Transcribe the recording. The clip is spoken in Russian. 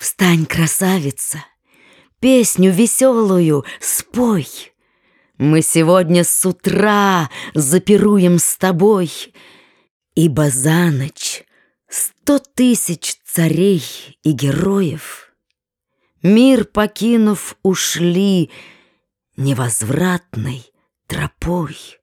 Встань, красавица, песню веселую спой. Мы сегодня с утра запируем с тобой, Ибо за ночь сто тысяч царей и героев, Мир покинув, ушли невозвратной тропой.